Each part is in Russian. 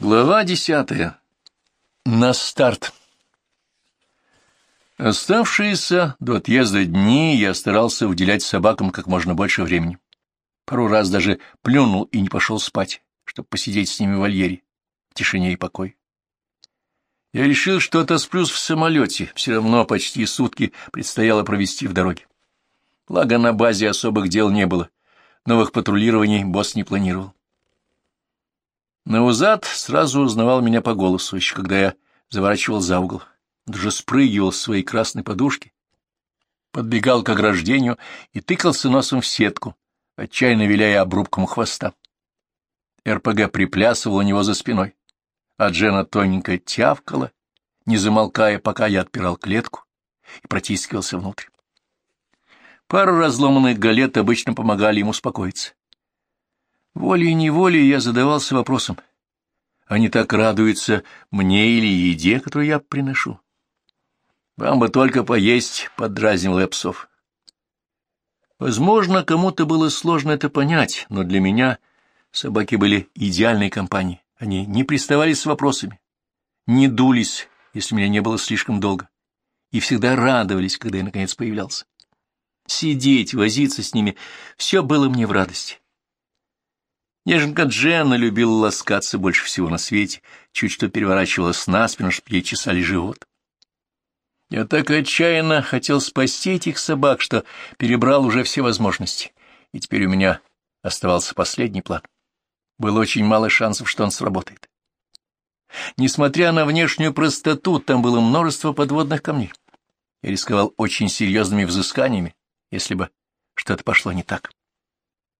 Глава десятая. На старт. Оставшиеся до отъезда дни я старался уделять собакам как можно больше времени. Пару раз даже плюнул и не пошел спать, чтобы посидеть с ними в вольере, в тишине и покой. Я решил, что отосплюсь в самолете, все равно почти сутки предстояло провести в дороге. Благо, на базе особых дел не было, новых патрулирований босс не планировал. Наузад сразу узнавал меня по голосу, еще когда я заворачивал за угол. Даже спрыгивал с своей красной подушки, подбегал к ограждению и тыкался носом в сетку, отчаянно виляя обрубком хвоста. РПГ приплясывал у него за спиной, а Джена тоненько тявкала, не замолкая, пока я отпирал клетку и протискивался внутрь. Пару разломанных галет обычно помогали ему успокоиться. Волей-неволей я задавался вопросом. Они так радуются мне или еде, которую я приношу. Вам бы только поесть, — подразнивал я. Возможно, кому-то было сложно это понять, но для меня собаки были идеальной компанией. Они не приставали с вопросами, не дулись, если меня не было слишком долго, и всегда радовались, когда я, наконец, появлялся. Сидеть, возиться с ними — все было мне в радости. Неженка Дженна любила ласкаться больше всего на свете, чуть что переворачивалась на спину, чтобы ей чесали живот. Я так отчаянно хотел спасти этих собак, что перебрал уже все возможности, и теперь у меня оставался последний план. Было очень мало шансов, что он сработает. Несмотря на внешнюю простоту, там было множество подводных камней. Я рисковал очень серьезными взысканиями, если бы что-то пошло не так.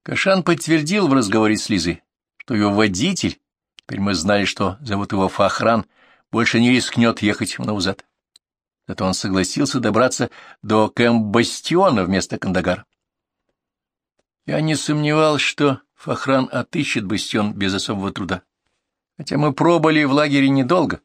Кашан подтвердил в разговоре с Лизой, что его водитель, теперь мы знали, что зовут его Фахран, больше не рискнет ехать в Наузат. Зато он согласился добраться до Кэмбастиона вместо Кандагара. Я не сомневался, что Фахран отыщет бастион без особого труда. Хотя мы пробыли в лагере недолго,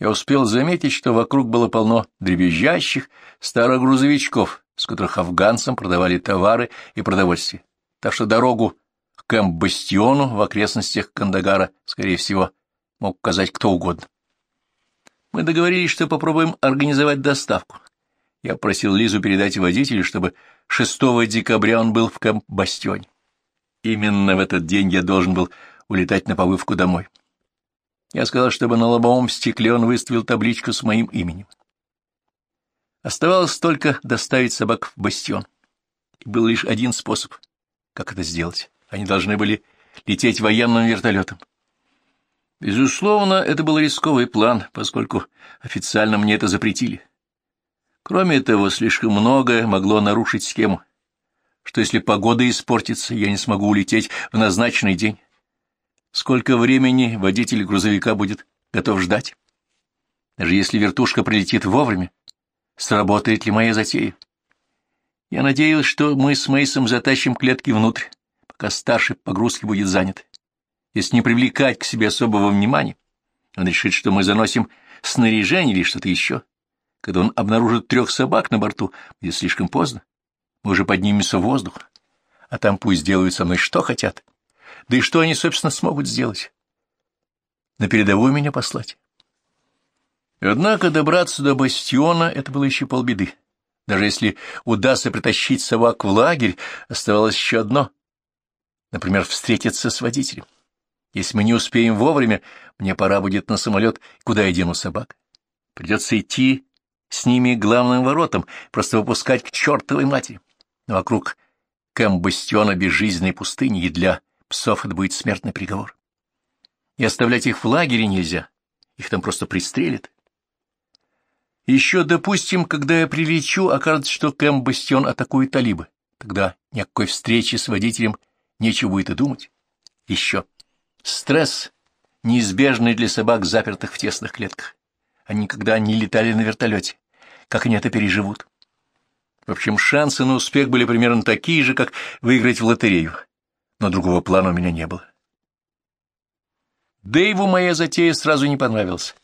я успел заметить, что вокруг было полно дребезжащих старых грузовичков, с которых афганцам продавали товары и продовольствие так что дорогу к Кэмп-Бастиону в окрестностях Кандагара, скорее всего, мог указать кто угодно. Мы договорились, что попробуем организовать доставку. Я просил Лизу передать водителю, чтобы 6 декабря он был в Кэмп-Бастионе. Именно в этот день я должен был улетать на повывку домой. Я сказал, чтобы на лобовом стекле он выставил табличку с моим именем. Оставалось только доставить собак в бастион. И был лишь один способ — как это сделать? Они должны были лететь военным вертолетом. Безусловно, это был рисковый план, поскольку официально мне это запретили. Кроме того, слишком многое могло нарушить схему, что если погода испортится, я не смогу улететь в назначенный день. Сколько времени водитель грузовика будет готов ждать? Даже если вертушка прилетит вовремя, сработает ли моя затея? Я надеялся, что мы с Мейсом затащим клетки внутрь, пока старший погрузки будет занят. Если не привлекать к себе особого внимания, он решит, что мы заносим снаряжение или что-то еще. Когда он обнаружит трех собак на борту, будет слишком поздно. Мы уже поднимемся в воздух, а там пусть делают со мной что хотят. Да и что они, собственно, смогут сделать? На передовую меня послать. Однако добраться до бастиона — это было еще полбеды. Даже если удастся притащить собак в лагерь, оставалось еще одно. Например, встретиться с водителем. Если мы не успеем вовремя, мне пора будет на самолет, куда я дену собак. Придется идти с ними главным воротам, просто выпускать к чертовой матери. Но вокруг Кэмбастиона безжизненной пустыни, и для псов это будет смертный приговор. И оставлять их в лагере нельзя, их там просто пристрелят. Еще, допустим, когда я прилечу, окажется, что Кэм Бастион атакует талибы. Тогда никакой встречи с водителем нечего будет и думать. Еще. Стресс, неизбежный для собак, запертых в тесных клетках. Они никогда не летали на вертолете. Как они это переживут? В общем, шансы на успех были примерно такие же, как выиграть в лотерею. Но другого плана у меня не было. Дэйву моя затея сразу не понравилась.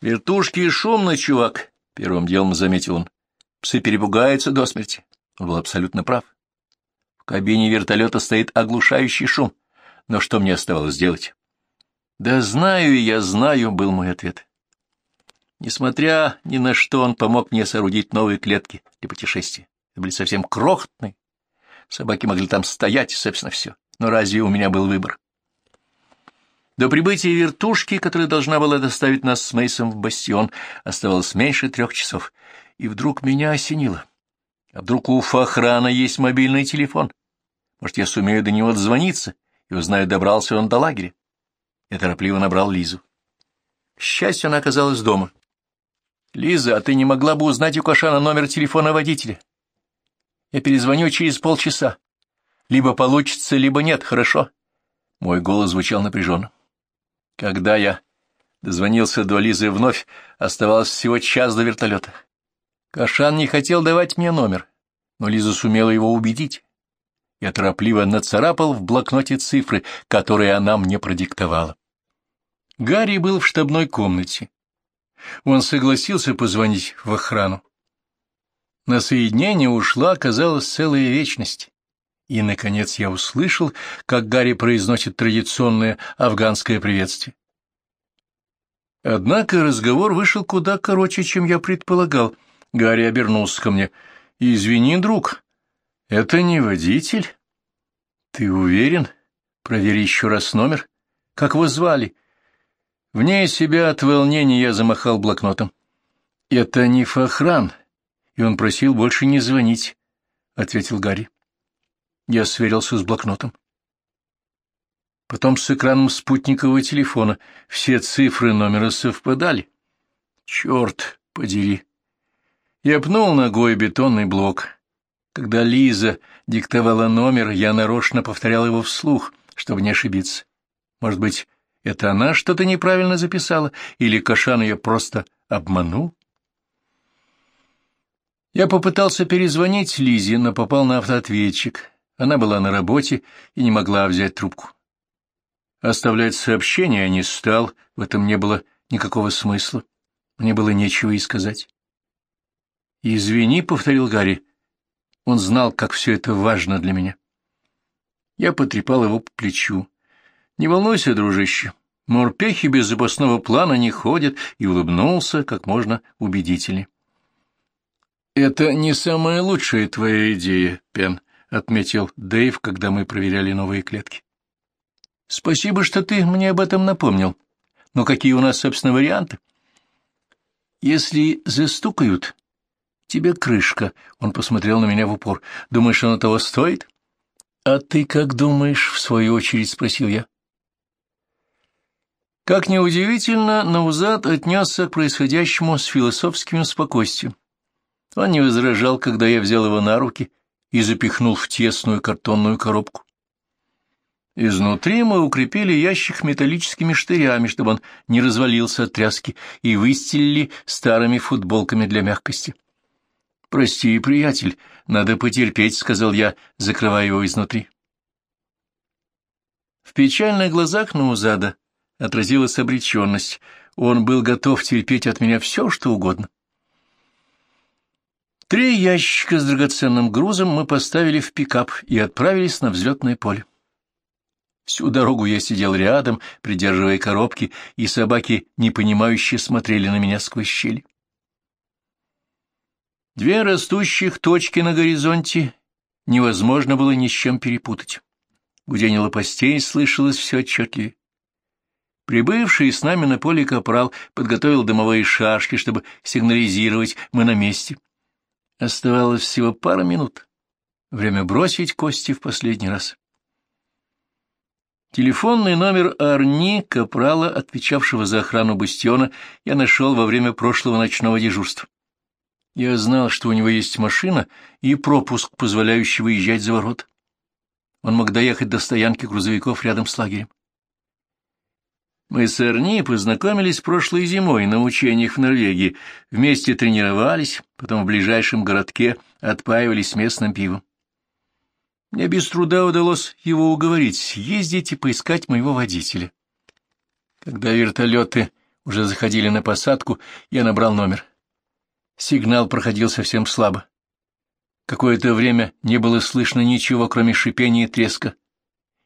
«Вертушки шумно, чувак», — первым делом заметил он. «Псы перепугаются до смерти». Он был абсолютно прав. В кабине вертолета стоит оглушающий шум. Но что мне оставалось делать? «Да знаю я, знаю», — был мой ответ. Несмотря ни на что, он помог мне соорудить новые клетки для путешествия. Это были совсем крохотные. Собаки могли там стоять, собственно, все. Но разве у меня был выбор? До прибытия вертушки, которая должна была доставить нас с Мейсом в бастион, оставалось меньше трех часов. И вдруг меня осенило. А вдруг у Фахрана есть мобильный телефон? Может, я сумею до него дозвониться и узнаю, добрался он до лагеря? Я торопливо набрал Лизу. К счастью, она оказалась дома. «Лиза, а ты не могла бы узнать у Кашана номер телефона водителя? Я перезвоню через полчаса. Либо получится, либо нет, хорошо?» Мой голос звучал напряженно. Когда я дозвонился до Лизы вновь, оставалось всего час до вертолета. Кашан не хотел давать мне номер, но Лиза сумела его убедить. Я торопливо нацарапал в блокноте цифры, которые она мне продиктовала. Гарри был в штабной комнате. Он согласился позвонить в охрану. На соединение ушла, казалось, целая вечность. И, наконец, я услышал, как Гарри произносит традиционное афганское приветствие. Однако разговор вышел куда короче, чем я предполагал. Гарри обернулся ко мне. «Извини, друг, это не водитель?» «Ты уверен? Провери еще раз номер. Как его звали?» Вне себя от волнения я замахал блокнотом. «Это не Фахран, и он просил больше не звонить», — ответил Гарри. Я сверился с блокнотом. Потом с экраном спутникового телефона все цифры номера совпадали. Черт подери! Я пнул ногой бетонный блок. Когда Лиза диктовала номер, я нарочно повторял его вслух, чтобы не ошибиться. Может быть, это она что-то неправильно записала, или Кашан ее просто обманул? Я попытался перезвонить Лизе, но попал на автоответчик. Она была на работе и не могла взять трубку. Оставлять сообщение я не стал, в этом не было никакого смысла. Мне было нечего и сказать. «Извини», — повторил Гарри. Он знал, как все это важно для меня. Я потрепал его по плечу. «Не волнуйся, дружище, морпехи без запасного плана не ходят», и улыбнулся как можно убедительнее. «Это не самая лучшая твоя идея, Пен», — отметил Дэйв, когда мы проверяли новые клетки. «Спасибо, что ты мне об этом напомнил. Но какие у нас, собственно, варианты?» «Если застукают, тебе крышка», — он посмотрел на меня в упор. «Думаешь, оно того стоит?» «А ты как думаешь?» — в свою очередь спросил я. Как неудивительно, Наузад отнесся к происходящему с философским спокойствием. Он не возражал, когда я взял его на руки и запихнул в тесную картонную коробку. Изнутри мы укрепили ящик металлическими штырями, чтобы он не развалился от тряски, и выстелили старыми футболками для мягкости. «Прости, приятель, надо потерпеть», — сказал я, закрывая его изнутри. В печальных глазах Наузада отразилась обреченность. Он был готов терпеть от меня все, что угодно. Три ящика с драгоценным грузом мы поставили в пикап и отправились на взлетное поле. Всю дорогу я сидел рядом, придерживая коробки, и собаки, непонимающе, смотрели на меня сквозь щели. Две растущих точки на горизонте невозможно было ни с чем перепутать. Гудение лопастей слышалось все отчетливее. Прибывший с нами на поле капрал подготовил дымовые шашки, чтобы сигнализировать «мы на месте». Оставалось всего пара минут. Время бросить кости в последний раз. Телефонный номер Арни, капрала, отвечавшего за охрану бастиона, я нашел во время прошлого ночного дежурства. Я знал, что у него есть машина и пропуск, позволяющий выезжать за ворот. Он мог доехать до стоянки грузовиков рядом с лагерем. Мы с Эрни познакомились прошлой зимой на учениях в Норвегии, вместе тренировались, потом в ближайшем городке отпаивались местным пивом. Мне без труда удалось его уговорить съездить и поискать моего водителя. Когда вертолеты уже заходили на посадку, я набрал номер. Сигнал проходил совсем слабо. Какое-то время не было слышно ничего, кроме шипения и треска.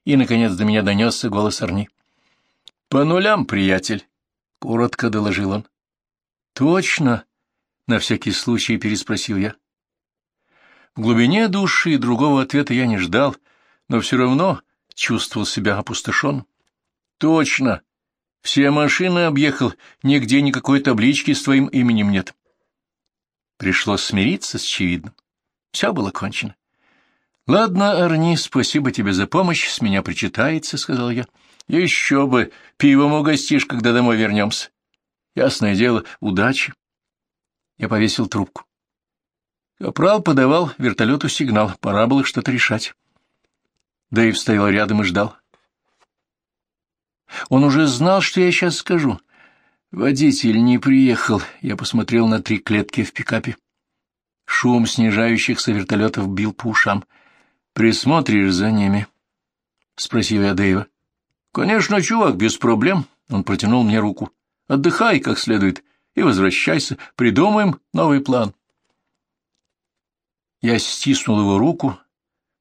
И, наконец, до меня донесся голос Арни. По нулям, приятель, — коротко доложил он. Точно, — на всякий случай переспросил я. В глубине души другого ответа я не ждал, но все равно чувствовал себя опустошен. Точно, все машины объехал, нигде никакой таблички с твоим именем нет. Пришлось смириться с очевидным. Все было кончено. — Ладно, Арни, спасибо тебе за помощь, с меня причитается, — сказал я. — Еще бы, пивом угостишь, когда домой вернемся. Ясное дело, удачи. Я повесил трубку. Капрал подавал вертолету сигнал, пора было что-то решать. Дэйв стоял рядом и ждал. Он уже знал, что я сейчас скажу. Водитель не приехал. Я посмотрел на три клетки в пикапе. Шум снижающихся вертолетов бил по ушам. «Присмотришь за ними?» — спросил я Дэйва. «Конечно, чувак, без проблем». Он протянул мне руку. «Отдыхай как следует и возвращайся. Придумаем новый план». Я стиснул его руку,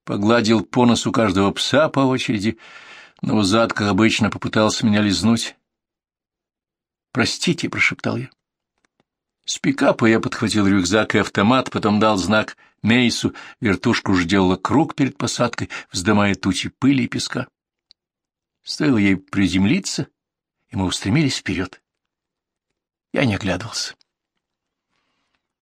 погладил по носу каждого пса по очереди, но зад, как обычно, попытался меня лизнуть. «Простите», — прошептал я. С пикапа я подхватил рюкзак и автомат, потом дал знак Мейсу, вертушка уже делала круг перед посадкой, вздымая тучи пыли и песка. Стоило ей приземлиться, и мы устремились вперед. Я не оглядывался.